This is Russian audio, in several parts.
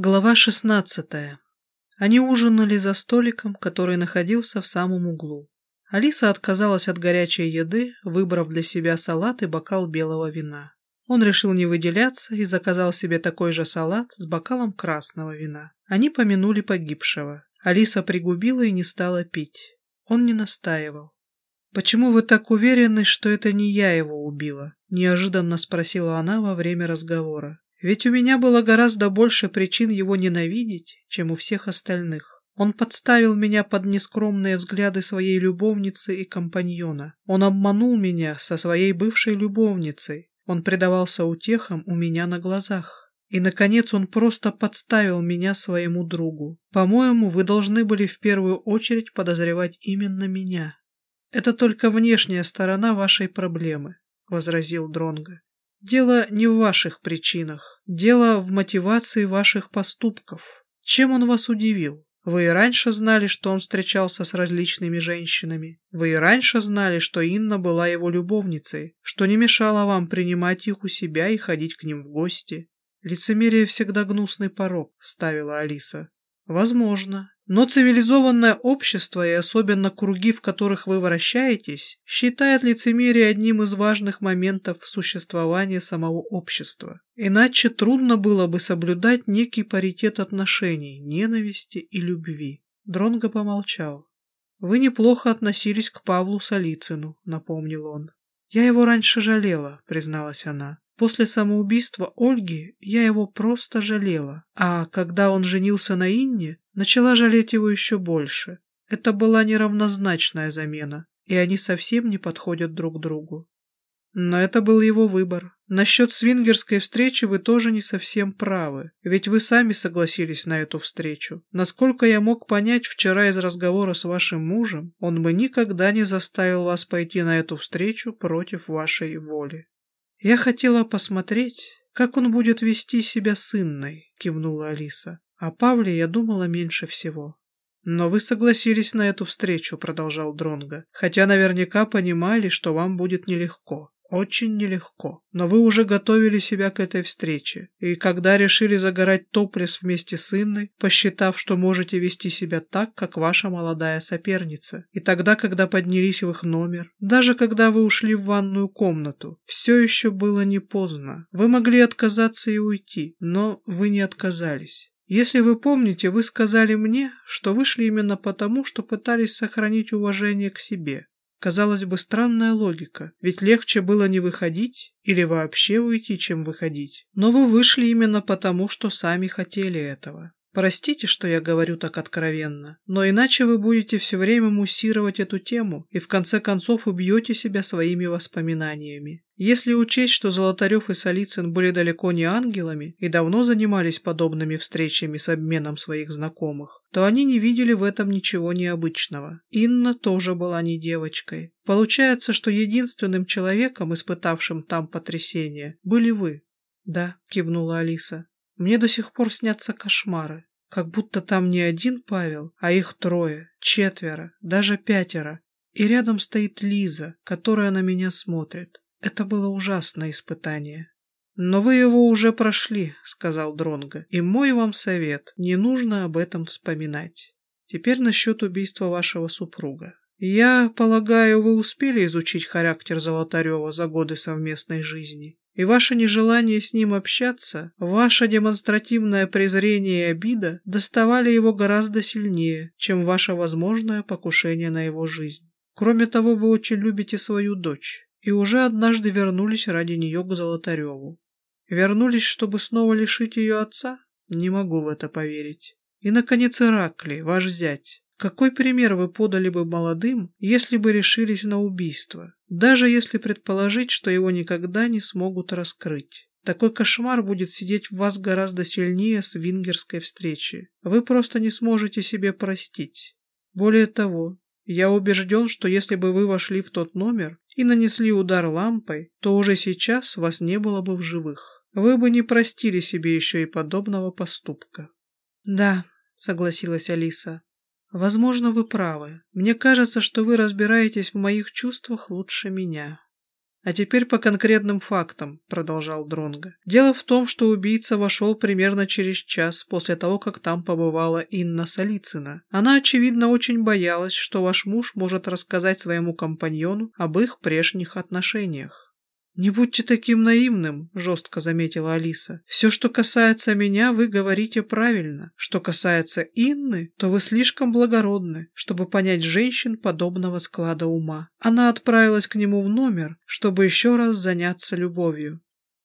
Глава шестнадцатая. Они ужинали за столиком, который находился в самом углу. Алиса отказалась от горячей еды, выбрав для себя салат и бокал белого вина. Он решил не выделяться и заказал себе такой же салат с бокалом красного вина. Они помянули погибшего. Алиса пригубила и не стала пить. Он не настаивал. «Почему вы так уверены, что это не я его убила?» – неожиданно спросила она во время разговора. Ведь у меня было гораздо больше причин его ненавидеть, чем у всех остальных. Он подставил меня под нескромные взгляды своей любовницы и компаньона. Он обманул меня со своей бывшей любовницей. Он предавался утехам у меня на глазах. И, наконец, он просто подставил меня своему другу. По-моему, вы должны были в первую очередь подозревать именно меня. Это только внешняя сторона вашей проблемы, — возразил Дронго. Дело не в ваших причинах, дело в мотивации ваших поступков. Чем он вас удивил? Вы и раньше знали, что он встречался с различными женщинами. Вы и раньше знали, что Инна была его любовницей, что не мешало вам принимать их у себя и ходить к ним в гости. Лицемерие всегда гнусный порог, вставила Алиса. Возможно. Но цивилизованное общество, и особенно круги, в которых вы вращаетесь, считает лицемерие одним из важных моментов существования самого общества. Иначе трудно было бы соблюдать некий паритет отношений, ненависти и любви. Дронго помолчал. «Вы неплохо относились к Павлу Солицыну», — напомнил он. «Я его раньше жалела», — призналась она. После самоубийства Ольги я его просто жалела, а когда он женился на Инне, начала жалеть его еще больше. Это была неравнозначная замена, и они совсем не подходят друг другу. Но это был его выбор. Насчет свингерской встречи вы тоже не совсем правы, ведь вы сами согласились на эту встречу. Насколько я мог понять вчера из разговора с вашим мужем, он бы никогда не заставил вас пойти на эту встречу против вашей воли. «Я хотела посмотреть, как он будет вести себя с Инной», — кивнула Алиса. «О Павле я думала меньше всего». «Но вы согласились на эту встречу», — продолжал Дронго, «хотя наверняка понимали, что вам будет нелегко. Очень нелегко. Но вы уже готовили себя к этой встрече. И когда решили загорать топлес вместе с Инной, посчитав, что можете вести себя так, как ваша молодая соперница. И тогда, когда поднялись в их номер, даже когда вы ушли в ванную комнату, все еще было не поздно. Вы могли отказаться и уйти, но вы не отказались. Если вы помните, вы сказали мне, что вышли именно потому, что пытались сохранить уважение к себе. Казалось бы, странная логика, ведь легче было не выходить или вообще уйти, чем выходить. Но вы вышли именно потому, что сами хотели этого. Простите, что я говорю так откровенно, но иначе вы будете все время муссировать эту тему и в конце концов убьете себя своими воспоминаниями. Если учесть, что Золотарев и Солицын были далеко не ангелами и давно занимались подобными встречами с обменом своих знакомых, то они не видели в этом ничего необычного. Инна тоже была не девочкой. Получается, что единственным человеком, испытавшим там потрясение, были вы. «Да», — кивнула Алиса. «Мне до сих пор снятся кошмары. Как будто там не один Павел, а их трое, четверо, даже пятеро. И рядом стоит Лиза, которая на меня смотрит. Это было ужасное испытание. «Но вы его уже прошли», — сказал Дронго. «И мой вам совет, не нужно об этом вспоминать. Теперь насчет убийства вашего супруга. Я полагаю, вы успели изучить характер Золотарева за годы совместной жизни и ваше нежелание с ним общаться, ваше демонстративное презрение и обида доставали его гораздо сильнее, чем ваше возможное покушение на его жизнь. Кроме того, вы очень любите свою дочь и уже однажды вернулись ради нее к Золотареву. Вернулись, чтобы снова лишить ее отца? Не могу в это поверить. И, наконец, Иракли, ваш зять. Какой пример вы подали бы молодым, если бы решились на убийство, даже если предположить, что его никогда не смогут раскрыть? Такой кошмар будет сидеть в вас гораздо сильнее с вингерской встречи. Вы просто не сможете себе простить. Более того, я убежден, что если бы вы вошли в тот номер и нанесли удар лампой, то уже сейчас вас не было бы в живых. Вы бы не простили себе еще и подобного поступка. Да, согласилась Алиса, Возможно, вы правы. Мне кажется, что вы разбираетесь в моих чувствах лучше меня. А теперь по конкретным фактам, продолжал Дронга. Дело в том, что убийца вошел примерно через час после того, как там побывала Инна Солицына. Она, очевидно, очень боялась, что ваш муж может рассказать своему компаньону об их прежних отношениях. «Не будьте таким наивным», — жестко заметила Алиса. «Все, что касается меня, вы говорите правильно. Что касается Инны, то вы слишком благородны, чтобы понять женщин подобного склада ума. Она отправилась к нему в номер, чтобы еще раз заняться любовью.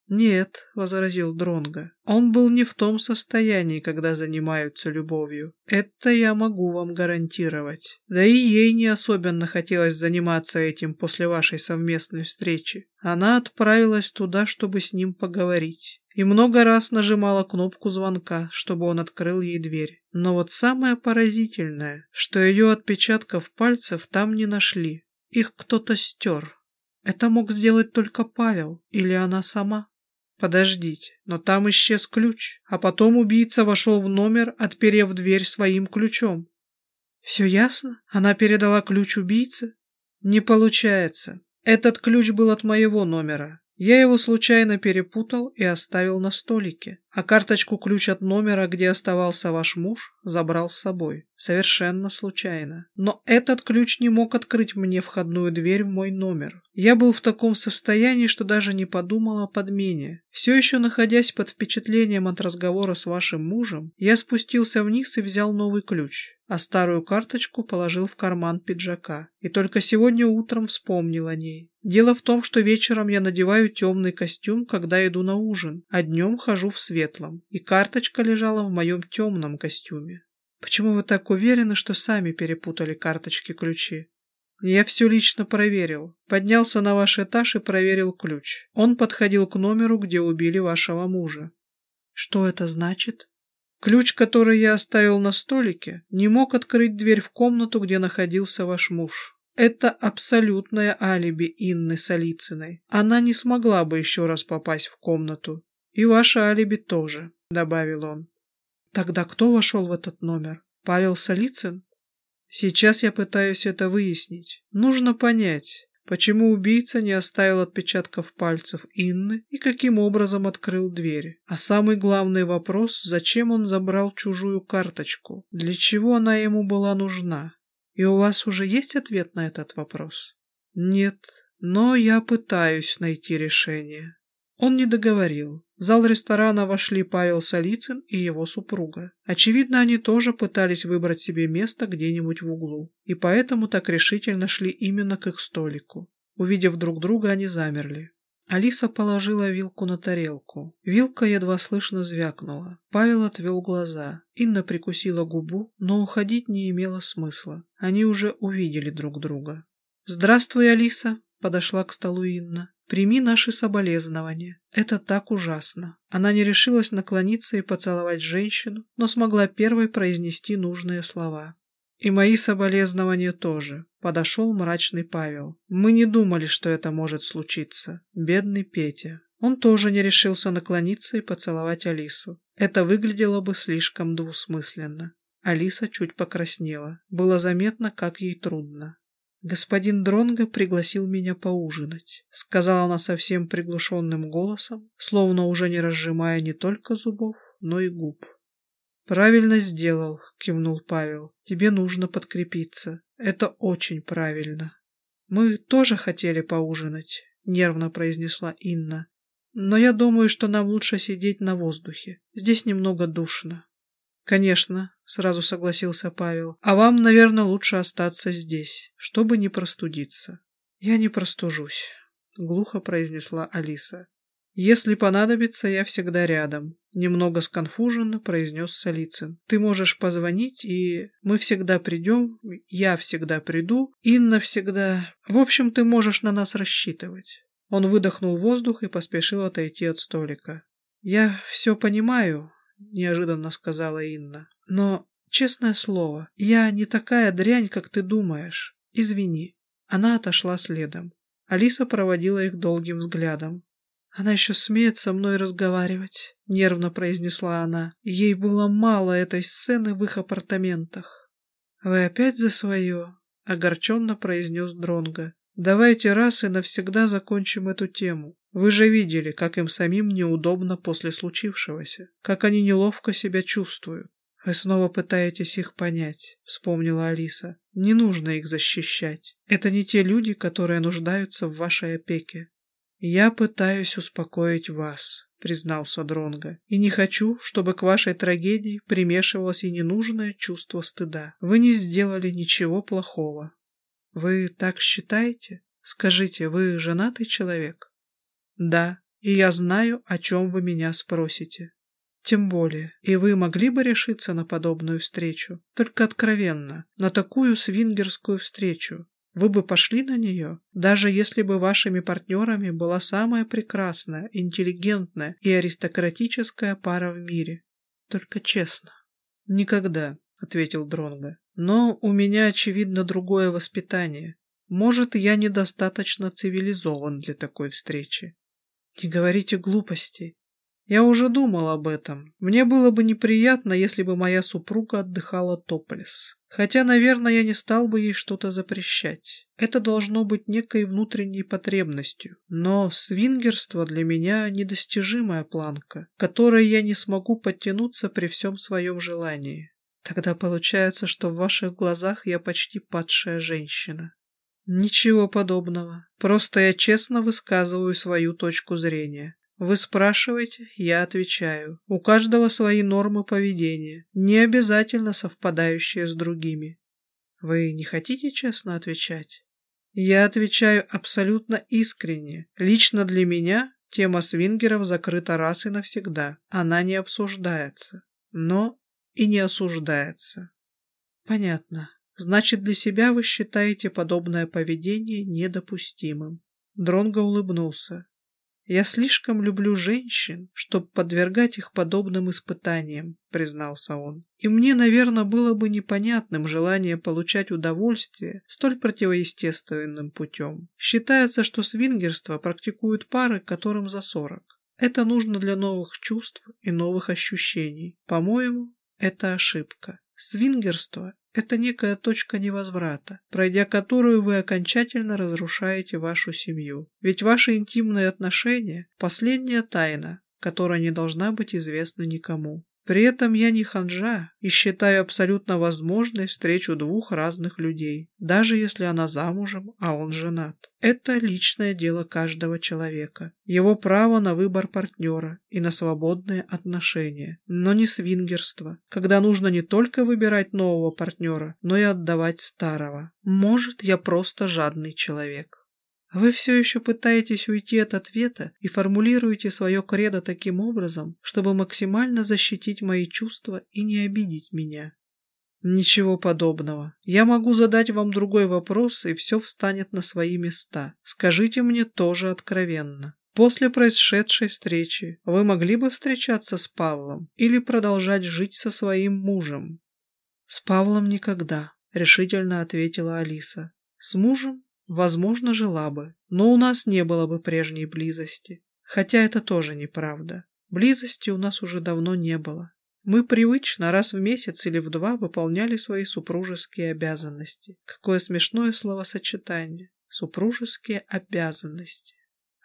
«Нет», — возразил Дронго, — «он был не в том состоянии, когда занимаются любовью. Это я могу вам гарантировать. Да и ей не особенно хотелось заниматься этим после вашей совместной встречи. Она отправилась туда, чтобы с ним поговорить. И много раз нажимала кнопку звонка, чтобы он открыл ей дверь. Но вот самое поразительное, что ее отпечатков пальцев там не нашли. Их кто-то стер. Это мог сделать только Павел или она сама. Подождите, но там исчез ключ, а потом убийца вошел в номер, отперев дверь своим ключом. Все ясно? Она передала ключ убийце? Не получается. Этот ключ был от моего номера. Я его случайно перепутал и оставил на столике, а карточку-ключ от номера, где оставался ваш муж, забрал с собой. Совершенно случайно. Но этот ключ не мог открыть мне входную дверь в мой номер. Я был в таком состоянии, что даже не подумал о подмене. Все еще находясь под впечатлением от разговора с вашим мужем, я спустился вниз и взял новый ключ а старую карточку положил в карман пиджака. И только сегодня утром вспомнил о ней. Дело в том, что вечером я надеваю темный костюм, когда иду на ужин, а днем хожу в светлом, и карточка лежала в моем темном костюме. Почему вы так уверены, что сами перепутали карточки-ключи? Я все лично проверил. Поднялся на ваш этаж и проверил ключ. Он подходил к номеру, где убили вашего мужа. Что это значит? Ключ, который я оставил на столике, не мог открыть дверь в комнату, где находился ваш муж. Это абсолютное алиби Инны Солицыной. Она не смогла бы еще раз попасть в комнату. И ваше алиби тоже, — добавил он. Тогда кто вошел в этот номер? Павел Солицын? Сейчас я пытаюсь это выяснить. Нужно понять, Почему убийца не оставил отпечатков пальцев Инны и каким образом открыл дверь? А самый главный вопрос, зачем он забрал чужую карточку? Для чего она ему была нужна? И у вас уже есть ответ на этот вопрос? Нет, но я пытаюсь найти решение. Он не договорил. В зал ресторана вошли Павел Солицын и его супруга. Очевидно, они тоже пытались выбрать себе место где-нибудь в углу, и поэтому так решительно шли именно к их столику. Увидев друг друга, они замерли. Алиса положила вилку на тарелку. Вилка едва слышно звякнула. Павел отвел глаза. Инна прикусила губу, но уходить не имело смысла. Они уже увидели друг друга. «Здравствуй, Алиса!» — подошла к столу Инна. Прими наши соболезнования. Это так ужасно. Она не решилась наклониться и поцеловать женщину, но смогла первой произнести нужные слова. И мои соболезнования тоже. Подошел мрачный Павел. Мы не думали, что это может случиться. Бедный Петя. Он тоже не решился наклониться и поцеловать Алису. Это выглядело бы слишком двусмысленно. Алиса чуть покраснела. Было заметно, как ей трудно. «Господин Дронго пригласил меня поужинать», — сказала она совсем приглушенным голосом, словно уже не разжимая не только зубов, но и губ. «Правильно сделал», — кивнул Павел. «Тебе нужно подкрепиться. Это очень правильно». «Мы тоже хотели поужинать», — нервно произнесла Инна. «Но я думаю, что нам лучше сидеть на воздухе. Здесь немного душно». «Конечно», — сразу согласился Павел. «А вам, наверное, лучше остаться здесь, чтобы не простудиться». «Я не простужусь», — глухо произнесла Алиса. «Если понадобится, я всегда рядом», — немного сконфуженно произнес Солицын. «Ты можешь позвонить, и мы всегда придем, я всегда приду, Инна всегда... В общем, ты можешь на нас рассчитывать». Он выдохнул воздух и поспешил отойти от столика. «Я все понимаю», — неожиданно сказала Инна. «Но, честное слово, я не такая дрянь, как ты думаешь. Извини». Она отошла следом. Алиса проводила их долгим взглядом. «Она еще смеет со мной разговаривать», — нервно произнесла она. Ей было мало этой сцены в их апартаментах. «Вы опять за свое?» — огорченно произнес Дронго. Давайте раз и навсегда закончим эту тему. Вы же видели, как им самим неудобно после случившегося, как они неловко себя чувствуют. Вы снова пытаетесь их понять, вспомнила Алиса. Не нужно их защищать. Это не те люди, которые нуждаются в вашей опеке. Я пытаюсь успокоить вас, признался Дронго, и не хочу, чтобы к вашей трагедии примешивалось и ненужное чувство стыда. Вы не сделали ничего плохого. Вы так считаете? Скажите, вы женатый человек? Да, и я знаю, о чем вы меня спросите. Тем более, и вы могли бы решиться на подобную встречу, только откровенно, на такую свингерскую встречу. Вы бы пошли на нее, даже если бы вашими партнерами была самая прекрасная, интеллигентная и аристократическая пара в мире. Только честно. Никогда, ответил Дронго. Но у меня, очевидно, другое воспитание. Может, я недостаточно цивилизован для такой встречи. Не говорите глупостей. Я уже думал об этом. Мне было бы неприятно, если бы моя супруга отдыхала топлес. Хотя, наверное, я не стал бы ей что-то запрещать. Это должно быть некой внутренней потребностью. Но свингерство для меня недостижимая планка, которой я не смогу подтянуться при всем своем желании. Тогда получается, что в ваших глазах я почти падшая женщина. Ничего подобного. Просто я честно высказываю свою точку зрения. Вы спрашиваете, я отвечаю. У каждого свои нормы поведения, не обязательно совпадающие с другими. Вы не хотите честно отвечать? Я отвечаю абсолютно искренне. Лично для меня тема свингеров закрыта раз и навсегда. Она не обсуждается. Но и не осуждается. Понятно. Значит, для себя вы считаете подобное поведение недопустимым. Дронго улыбнулся. Я слишком люблю женщин, чтобы подвергать их подобным испытаниям, признался он. И мне, наверное, было бы непонятным желание получать удовольствие столь противоестественным путем. Считается, что свингерство практикуют пары, которым за сорок. Это нужно для новых чувств и новых ощущений. По-моему, это ошибка. Свингерство – это некая точка невозврата, пройдя которую вы окончательно разрушаете вашу семью. Ведь ваши интимные отношения – последняя тайна, которая не должна быть известна никому. При этом я не ханжа и считаю абсолютно возможной встречу двух разных людей, даже если она замужем, а он женат. Это личное дело каждого человека, его право на выбор партнера и на свободные отношения, но не свингерство, когда нужно не только выбирать нового партнера, но и отдавать старого. Может, я просто жадный человек. Вы все еще пытаетесь уйти от ответа и формулируете свое кредо таким образом, чтобы максимально защитить мои чувства и не обидеть меня. Ничего подобного. Я могу задать вам другой вопрос, и все встанет на свои места. Скажите мне тоже откровенно. После происшедшей встречи вы могли бы встречаться с Павлом или продолжать жить со своим мужем? С Павлом никогда, решительно ответила Алиса. С мужем Возможно, жила бы, но у нас не было бы прежней близости. Хотя это тоже неправда. Близости у нас уже давно не было. Мы привычно раз в месяц или в два выполняли свои супружеские обязанности. Какое смешное словосочетание. Супружеские обязанности.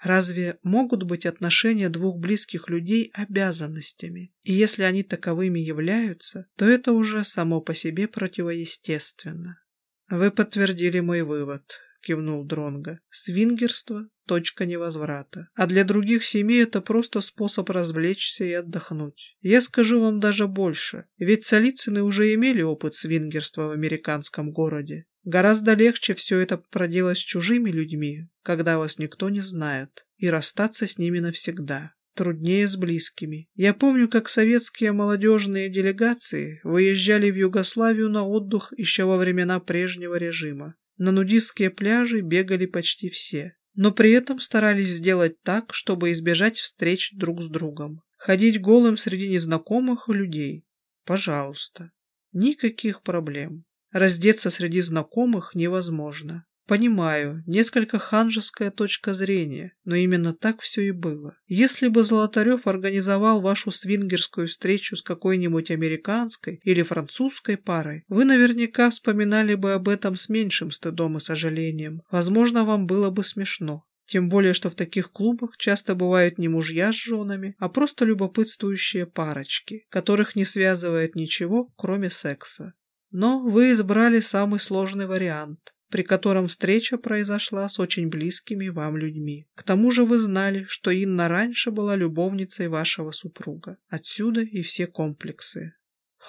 Разве могут быть отношения двух близких людей обязанностями? И если они таковыми являются, то это уже само по себе противоестественно. Вы подтвердили мой вывод. — кивнул Дронго. «Свингерство — точка невозврата. А для других семей это просто способ развлечься и отдохнуть. Я скажу вам даже больше, ведь Солицыны уже имели опыт свингерства в американском городе. Гораздо легче все это проделать с чужими людьми, когда вас никто не знает, и расстаться с ними навсегда. Труднее с близкими. Я помню, как советские молодежные делегации выезжали в Югославию на отдых еще во времена прежнего режима. На нудистские пляжи бегали почти все, но при этом старались сделать так, чтобы избежать встреч друг с другом. Ходить голым среди незнакомых людей. Пожалуйста. Никаких проблем. Раздеться среди знакомых невозможно. Понимаю, несколько ханжеская точка зрения, но именно так все и было. Если бы Золотарев организовал вашу свингерскую встречу с какой-нибудь американской или французской парой, вы наверняка вспоминали бы об этом с меньшим стыдом и сожалением. Возможно, вам было бы смешно. Тем более, что в таких клубах часто бывают не мужья с женами, а просто любопытствующие парочки, которых не связывает ничего, кроме секса. Но вы избрали самый сложный вариант при котором встреча произошла с очень близкими вам людьми. К тому же вы знали, что Инна раньше была любовницей вашего супруга. Отсюда и все комплексы.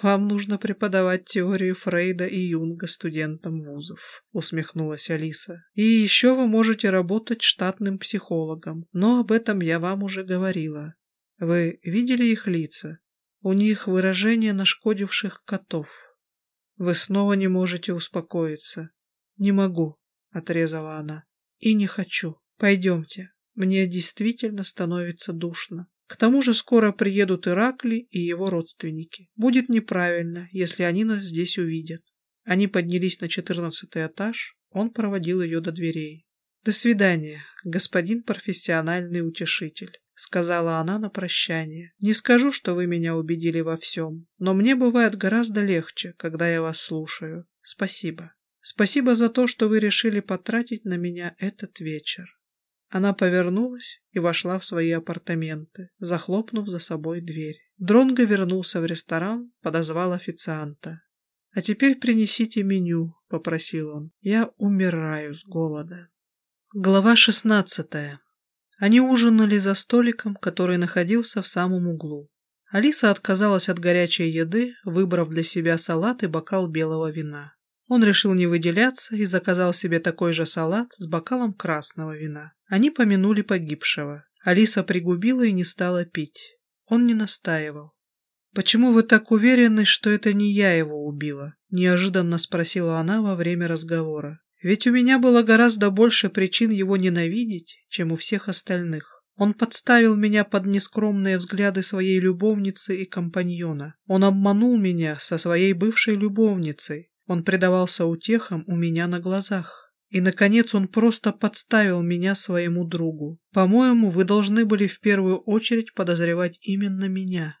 «Вам нужно преподавать теорию Фрейда и Юнга студентам вузов», — усмехнулась Алиса. «И еще вы можете работать штатным психологом, но об этом я вам уже говорила. Вы видели их лица? У них выражение нашкодивших котов. Вы снова не можете успокоиться. «Не могу», — отрезала она. «И не хочу. Пойдемте. Мне действительно становится душно. К тому же скоро приедут Иракли и его родственники. Будет неправильно, если они нас здесь увидят». Они поднялись на четырнадцатый этаж, он проводил ее до дверей. «До свидания, господин профессиональный утешитель», — сказала она на прощание. «Не скажу, что вы меня убедили во всем, но мне бывает гораздо легче, когда я вас слушаю. Спасибо». Спасибо за то, что вы решили потратить на меня этот вечер. Она повернулась и вошла в свои апартаменты, захлопнув за собой дверь. Дронго вернулся в ресторан, подозвал официанта. «А теперь принесите меню», — попросил он. «Я умираю с голода». Глава шестнадцатая. Они ужинали за столиком, который находился в самом углу. Алиса отказалась от горячей еды, выбрав для себя салат и бокал белого вина. Он решил не выделяться и заказал себе такой же салат с бокалом красного вина. Они помянули погибшего. Алиса пригубила и не стала пить. Он не настаивал. «Почему вы так уверены, что это не я его убила?» – неожиданно спросила она во время разговора. «Ведь у меня было гораздо больше причин его ненавидеть, чем у всех остальных. Он подставил меня под нескромные взгляды своей любовницы и компаньона. Он обманул меня со своей бывшей любовницей, он предавался утехам у меня на глазах. И, наконец, он просто подставил меня своему другу. По-моему, вы должны были в первую очередь подозревать именно меня.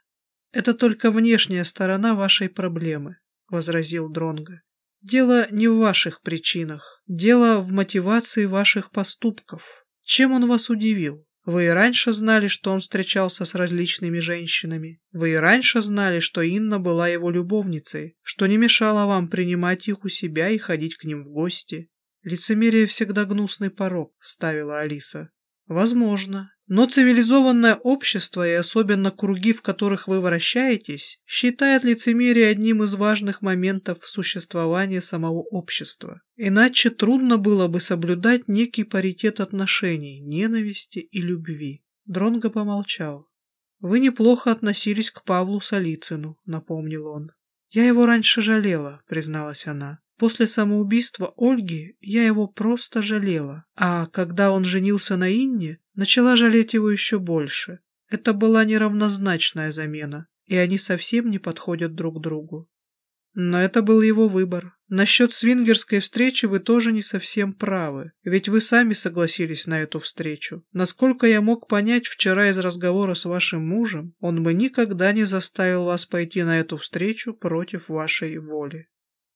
Это только внешняя сторона вашей проблемы, — возразил Дронго. Дело не в ваших причинах, дело в мотивации ваших поступков. Чем он вас удивил? Вы и раньше знали, что он встречался с различными женщинами. Вы и раньше знали, что Инна была его любовницей, что не мешало вам принимать их у себя и ходить к ним в гости. Лицемерие всегда гнусный порог, вставила Алиса. Возможно. Но цивилизованное общество и особенно круги, в которых вы вращаетесь, считает лицемерие одним из важных моментов существования самого общества. Иначе трудно было бы соблюдать некий паритет отношений, ненависти и любви. Дронго помолчал. «Вы неплохо относились к Павлу Солицыну», — напомнил он. «Я его раньше жалела», — призналась она. После самоубийства Ольги я его просто жалела, а когда он женился на Инне, начала жалеть его еще больше. Это была неравнозначная замена, и они совсем не подходят друг другу. Но это был его выбор. Насчет свингерской встречи вы тоже не совсем правы, ведь вы сами согласились на эту встречу. Насколько я мог понять вчера из разговора с вашим мужем, он бы никогда не заставил вас пойти на эту встречу против вашей воли.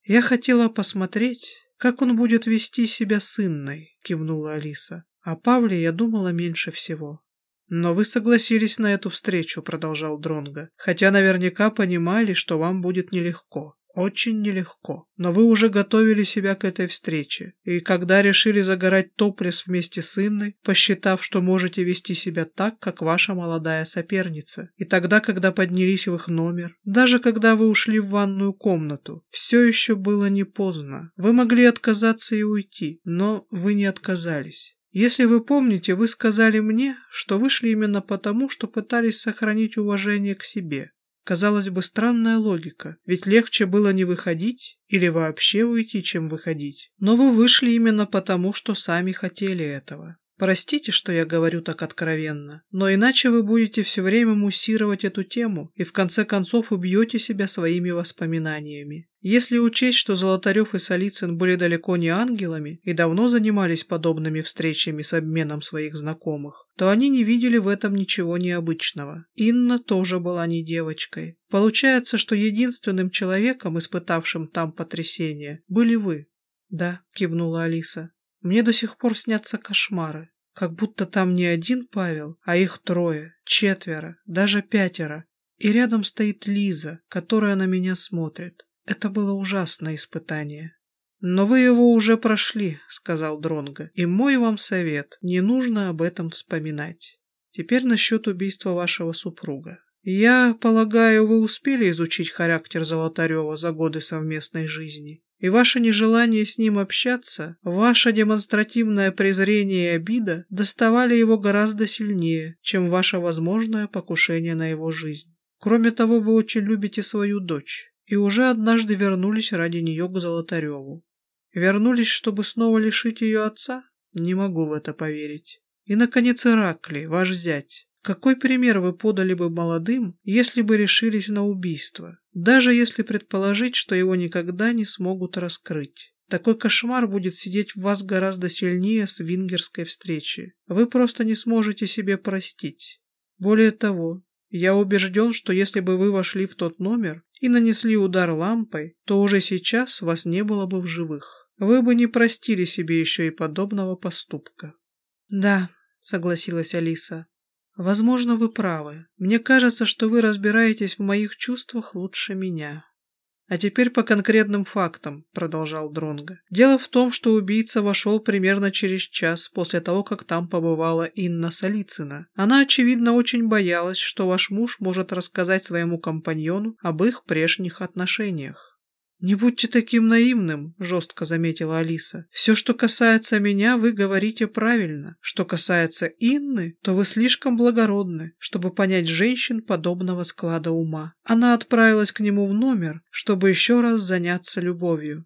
«Я хотела посмотреть, как он будет вести себя с Инной», — кивнула Алиса. «О Павле я думала меньше всего». «Но вы согласились на эту встречу», — продолжал Дронго, «хотя наверняка понимали, что вам будет нелегко. Очень нелегко. Но вы уже готовили себя к этой встрече. И когда решили загорать топлес вместе с Инной, посчитав, что можете вести себя так, как ваша молодая соперница. И тогда, когда поднялись в их номер, даже когда вы ушли в ванную комнату, все еще было не поздно. Вы могли отказаться и уйти, но вы не отказались. Если вы помните, вы сказали мне, что вышли именно потому, что пытались сохранить уважение к себе. Казалось бы, странная логика, ведь легче было не выходить или вообще уйти, чем выходить. Но вы вышли именно потому, что сами хотели этого. Простите, что я говорю так откровенно, но иначе вы будете все время муссировать эту тему и в конце концов убьете себя своими воспоминаниями. Если учесть, что Золотарев и Солицын были далеко не ангелами и давно занимались подобными встречами с обменом своих знакомых, то они не видели в этом ничего необычного. Инна тоже была не девочкой. Получается, что единственным человеком, испытавшим там потрясение, были вы. «Да», — кивнула Алиса. «Мне до сих пор снятся кошмары. Как будто там не один Павел, а их трое, четверо, даже пятеро. И рядом стоит Лиза, которая на меня смотрит. Это было ужасное испытание. «Но вы его уже прошли», — сказал Дронго, — «и мой вам совет, не нужно об этом вспоминать. Теперь насчет убийства вашего супруга. Я полагаю, вы успели изучить характер Золотарева за годы совместной жизни, и ваше нежелание с ним общаться, ваше демонстративное презрение и обида доставали его гораздо сильнее, чем ваше возможное покушение на его жизнь. Кроме того, вы очень любите свою дочь и уже однажды вернулись ради нее к Золотареву. Вернулись, чтобы снова лишить ее отца? Не могу в это поверить. И, наконец, Иракли, ваш зять. Какой пример вы подали бы молодым, если бы решились на убийство, даже если предположить, что его никогда не смогут раскрыть? Такой кошмар будет сидеть в вас гораздо сильнее с вингерской встречи. Вы просто не сможете себе простить. Более того, я убежден, что если бы вы вошли в тот номер и нанесли удар лампой, то уже сейчас вас не было бы в живых. Вы бы не простили себе еще и подобного поступка. Да, согласилась Алиса. Возможно, вы правы. Мне кажется, что вы разбираетесь в моих чувствах лучше меня. А теперь по конкретным фактам, продолжал Дронга. Дело в том, что убийца вошел примерно через час после того, как там побывала Инна Солицына. Она, очевидно, очень боялась, что ваш муж может рассказать своему компаньону об их прежних отношениях. «Не будьте таким наивным», — жестко заметила Алиса. «Все, что касается меня, вы говорите правильно. Что касается Инны, то вы слишком благородны, чтобы понять женщин подобного склада ума. Она отправилась к нему в номер, чтобы еще раз заняться любовью.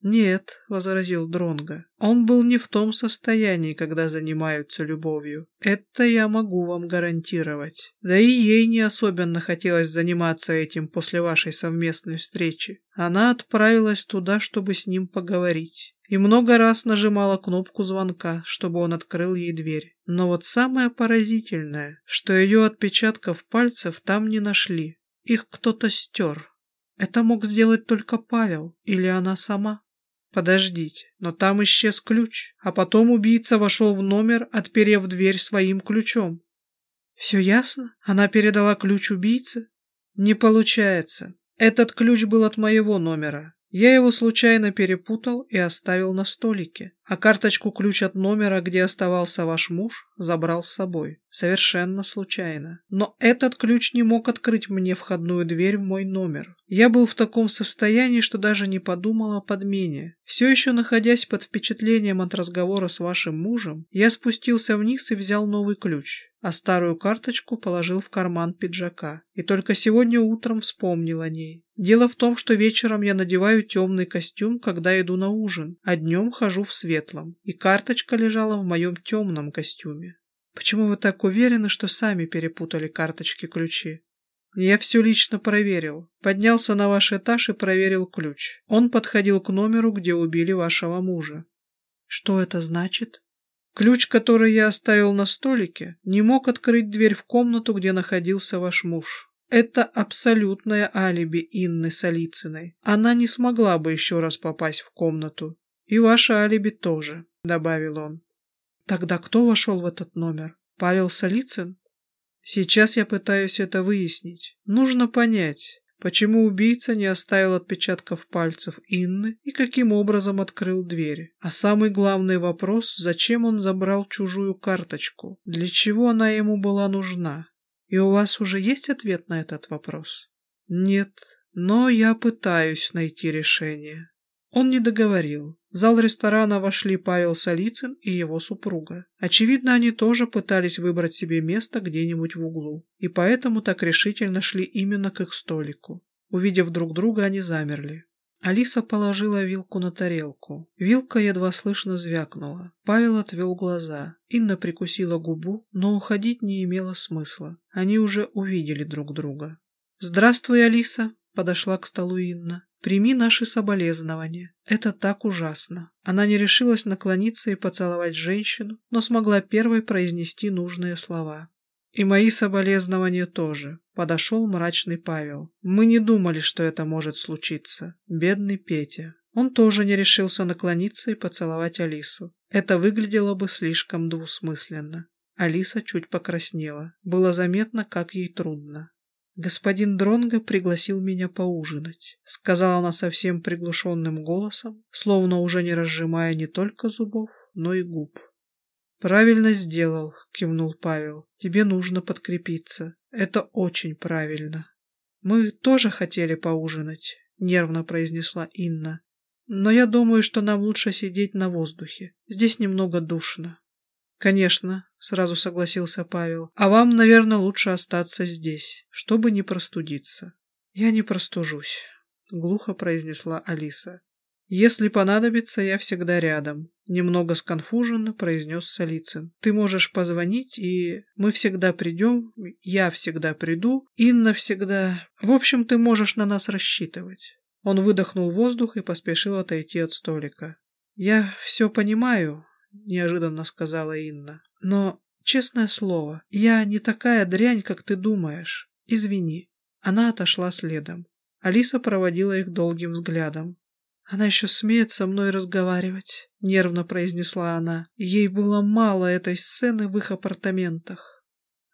«Нет», — возразил Дронго, — «он был не в том состоянии, когда занимаются любовью. Это я могу вам гарантировать. Да и ей не особенно хотелось заниматься этим после вашей совместной встречи. Она отправилась туда, чтобы с ним поговорить. И много раз нажимала кнопку звонка, чтобы он открыл ей дверь. Но вот самое поразительное, что ее отпечатков пальцев там не нашли. Их кто-то стер. Это мог сделать только Павел или она сама. Подождите, но там исчез ключ, а потом убийца вошел в номер, отперев дверь своим ключом. Все ясно? Она передала ключ убийце? Не получается. Этот ключ был от моего номера. Я его случайно перепутал и оставил на столике, а карточку-ключ от номера, где оставался ваш муж, забрал с собой. Совершенно случайно. Но этот ключ не мог открыть мне входную дверь в мой номер. Я был в таком состоянии, что даже не подумал о подмене. Все еще находясь под впечатлением от разговора с вашим мужем, я спустился вниз и взял новый ключ, а старую карточку положил в карман пиджака. И только сегодня утром вспомнил о ней. Дело в том, что вечером я надеваю темный костюм, когда иду на ужин, а днем хожу в светлом, и карточка лежала в моем темном костюме. Почему вы так уверены, что сами перепутали карточки-ключи? Я все лично проверил. Поднялся на ваш этаж и проверил ключ. Он подходил к номеру, где убили вашего мужа. Что это значит? Ключ, который я оставил на столике, не мог открыть дверь в комнату, где находился ваш муж. Это абсолютное алиби Инны Солицыной. Она не смогла бы еще раз попасть в комнату. И ваше алиби тоже, добавил он. Тогда кто вошел в этот номер? Павел Солицын? Сейчас я пытаюсь это выяснить. Нужно понять, почему убийца не оставил отпечатков пальцев Инны и каким образом открыл дверь. А самый главный вопрос, зачем он забрал чужую карточку? Для чего она ему была нужна? И у вас уже есть ответ на этот вопрос? Нет, но я пытаюсь найти решение. Он не договорил. В зал ресторана вошли Павел Солицын и его супруга. Очевидно, они тоже пытались выбрать себе место где-нибудь в углу, и поэтому так решительно шли именно к их столику. Увидев друг друга, они замерли. Алиса положила вилку на тарелку. Вилка едва слышно звякнула. Павел отвел глаза. Инна прикусила губу, но уходить не имело смысла. Они уже увидели друг друга. «Здравствуй, Алиса!» — подошла к столу Инна. «Прими наши соболезнования. Это так ужасно». Она не решилась наклониться и поцеловать женщину, но смогла первой произнести нужные слова. «И мои соболезнования тоже», — подошел мрачный Павел. «Мы не думали, что это может случиться. Бедный Петя». Он тоже не решился наклониться и поцеловать Алису. Это выглядело бы слишком двусмысленно. Алиса чуть покраснела. Было заметно, как ей трудно. «Господин Дронго пригласил меня поужинать», — сказала она совсем приглушенным голосом, словно уже не разжимая не только зубов, но и губ. «Правильно сделал», — кивнул Павел. «Тебе нужно подкрепиться. Это очень правильно». «Мы тоже хотели поужинать», — нервно произнесла Инна. «Но я думаю, что нам лучше сидеть на воздухе. Здесь немного душно». «Конечно», — сразу согласился Павел. «А вам, наверное, лучше остаться здесь, чтобы не простудиться». «Я не простужусь», — глухо произнесла Алиса. «Если понадобится, я всегда рядом», — немного сконфуженно произнес Солицын. «Ты можешь позвонить, и мы всегда придем, я всегда приду, Инна всегда... В общем, ты можешь на нас рассчитывать». Он выдохнул воздух и поспешил отойти от столика. «Я все понимаю», — неожиданно сказала Инна. «Но, честное слово, я не такая дрянь, как ты думаешь. Извини». Она отошла следом. Алиса проводила их долгим взглядом. «Она еще смеет со мной разговаривать», — нервно произнесла она. Ей было мало этой сцены в их апартаментах.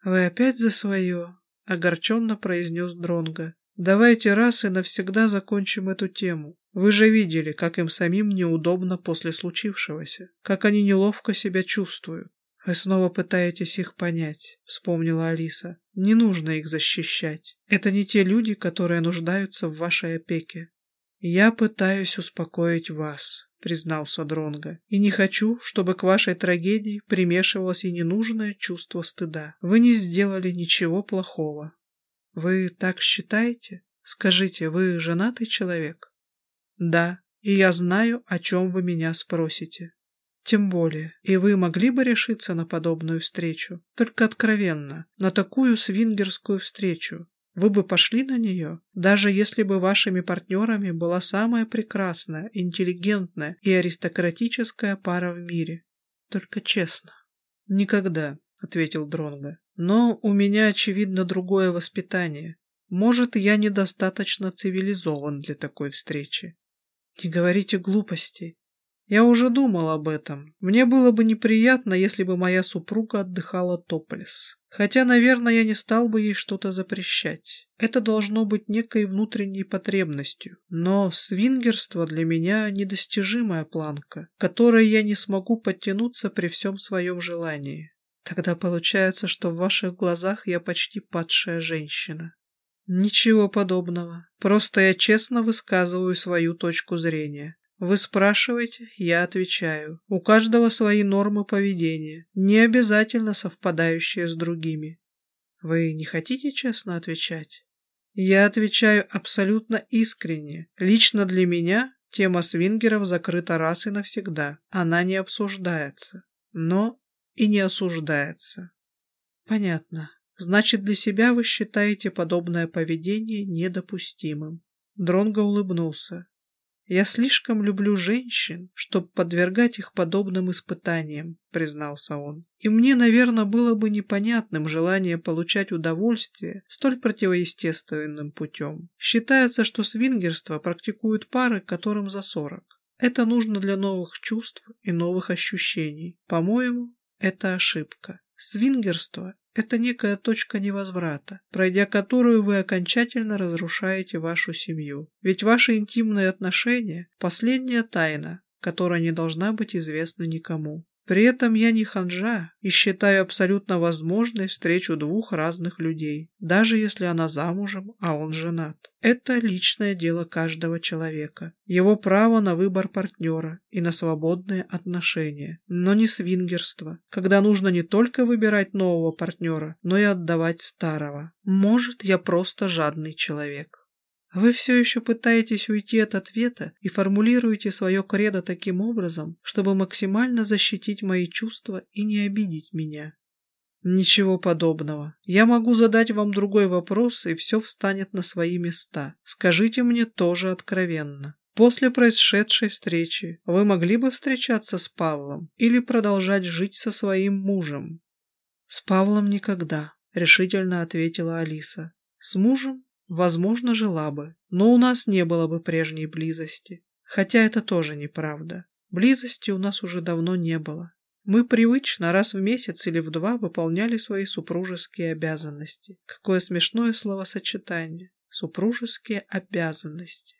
«Вы опять за свое?» — огорченно произнес Дронго. «Давайте раз и навсегда закончим эту тему. Вы же видели, как им самим неудобно после случившегося, как они неловко себя чувствуют. Вы снова пытаетесь их понять, вспомнила Алиса. Не нужно их защищать. Это не те люди, которые нуждаются в вашей опеке. Я пытаюсь успокоить вас, признался Дронго, и не хочу, чтобы к вашей трагедии примешивалось и ненужное чувство стыда. Вы не сделали ничего плохого. Вы так считаете? Скажите, вы женатый человек? Да, и я знаю, о чем вы меня спросите. Тем более, и вы могли бы решиться на подобную встречу, только откровенно, на такую свингерскую встречу. Вы бы пошли на нее, даже если бы вашими партнерами была самая прекрасная, интеллигентная и аристократическая пара в мире. Только честно. Никогда, — ответил Дронго. Но у меня, очевидно, другое воспитание. Может, я недостаточно цивилизован для такой встречи. Не говорите глупостей. Я уже думал об этом. Мне было бы неприятно, если бы моя супруга отдыхала топлес. Хотя, наверное, я не стал бы ей что-то запрещать. Это должно быть некой внутренней потребностью. Но свингерство для меня недостижимая планка, которой я не смогу подтянуться при всем своем желании. Тогда получается, что в ваших глазах я почти падшая женщина. Ничего подобного. Просто я честно высказываю свою точку зрения. Вы спрашиваете, я отвечаю. У каждого свои нормы поведения, не обязательно совпадающие с другими. Вы не хотите честно отвечать? Я отвечаю абсолютно искренне. Лично для меня тема свингеров закрыта раз и навсегда. Она не обсуждается, но и не осуждается. Понятно. Значит, для себя вы считаете подобное поведение недопустимым. Дронго улыбнулся. «Я слишком люблю женщин, чтобы подвергать их подобным испытаниям», — признался он. «И мне, наверное, было бы непонятным желание получать удовольствие столь противоестественным путем. Считается, что свингерство практикуют пары, которым за сорок. Это нужно для новых чувств и новых ощущений. По-моему, это ошибка. Свингерство это некая точка невозврата, пройдя которую вы окончательно разрушаете вашу семью. Ведь ваши интимные отношения – последняя тайна, которая не должна быть известна никому. При этом я не ханжа и считаю абсолютно возможной встречу двух разных людей, даже если она замужем, а он женат. Это личное дело каждого человека, его право на выбор партнера и на свободные отношения, но не свингерство, когда нужно не только выбирать нового партнера, но и отдавать старого. Может, я просто жадный человек. Вы все еще пытаетесь уйти от ответа и формулируете свое кредо таким образом, чтобы максимально защитить мои чувства и не обидеть меня. Ничего подобного. Я могу задать вам другой вопрос, и все встанет на свои места. Скажите мне тоже откровенно. После происшедшей встречи вы могли бы встречаться с Павлом или продолжать жить со своим мужем? С Павлом никогда, решительно ответила Алиса. С мужем, возможно, жила бы, но у нас не было бы прежней близости. Хотя это тоже неправда. Близости у нас уже давно не было. Мы привычно раз в месяц или в два выполняли свои супружеские обязанности. Какое смешное словосочетание. Супружеские обязанности.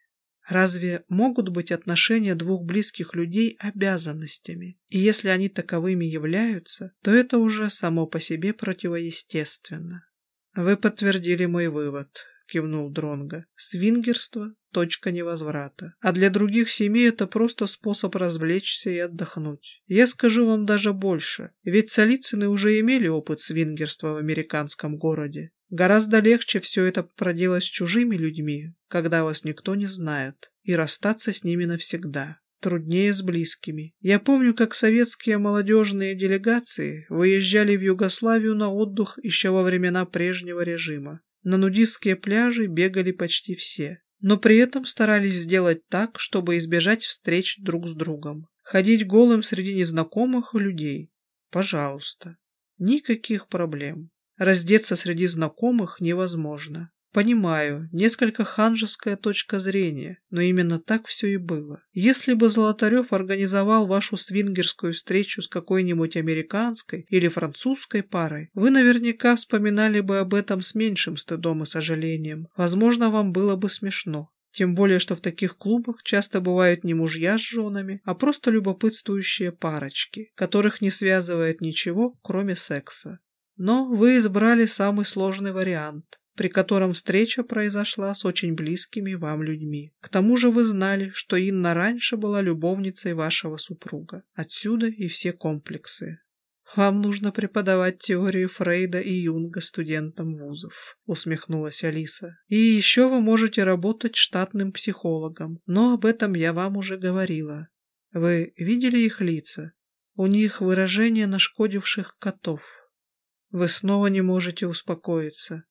Разве могут быть отношения двух близких людей обязанностями? И если они таковыми являются, то это уже само по себе противоестественно. Вы подтвердили мой вывод. — кивнул Дронга. «Свингерство — точка невозврата. А для других семей это просто способ развлечься и отдохнуть. Я скажу вам даже больше, ведь Солицыны уже имели опыт свингерства в американском городе. Гораздо легче все это проделать с чужими людьми, когда вас никто не знает, и расстаться с ними навсегда. Труднее с близкими. Я помню, как советские молодежные делегации выезжали в Югославию на отдых еще во времена прежнего режима. На нудистские пляжи бегали почти все, но при этом старались сделать так, чтобы избежать встреч друг с другом. Ходить голым среди незнакомых людей? Пожалуйста. Никаких проблем. Раздеться среди знакомых невозможно. Понимаю, несколько ханжеская точка зрения, но именно так все и было. Если бы Золотарев организовал вашу свингерскую встречу с какой-нибудь американской или французской парой, вы наверняка вспоминали бы об этом с меньшим стыдом и сожалением. Возможно, вам было бы смешно. Тем более, что в таких клубах часто бывают не мужья с женами, а просто любопытствующие парочки, которых не связывает ничего, кроме секса. Но вы избрали самый сложный вариант при котором встреча произошла с очень близкими вам людьми. К тому же вы знали, что Инна раньше была любовницей вашего супруга. Отсюда и все комплексы. «Вам нужно преподавать теорию Фрейда и Юнга студентам вузов», — усмехнулась Алиса. «И еще вы можете работать штатным психологом, но об этом я вам уже говорила. Вы видели их лица? У них выражение нашкодивших котов. Вы снова не можете успокоиться.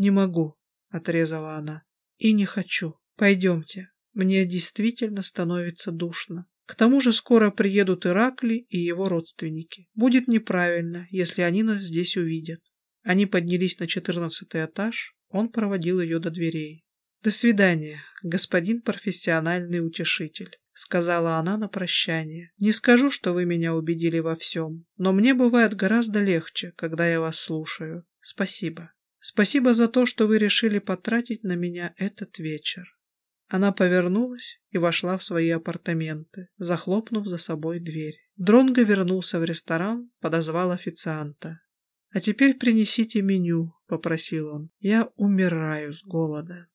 «Не могу», — отрезала она. «И не хочу. Пойдемте. Мне действительно становится душно. К тому же скоро приедут Иракли и его родственники. Будет неправильно, если они нас здесь увидят». Они поднялись на четырнадцатый этаж, он проводил ее до дверей. «До свидания, господин профессиональный утешитель», — сказала она на прощание. «Не скажу, что вы меня убедили во всем, но мне бывает гораздо легче, когда я вас слушаю. Спасибо». Спасибо за то, что вы решили потратить на меня этот вечер. Она повернулась и вошла в свои апартаменты, захлопнув за собой дверь. Дронго вернулся в ресторан, подозвал официанта. «А теперь принесите меню», — попросил он. «Я умираю с голода».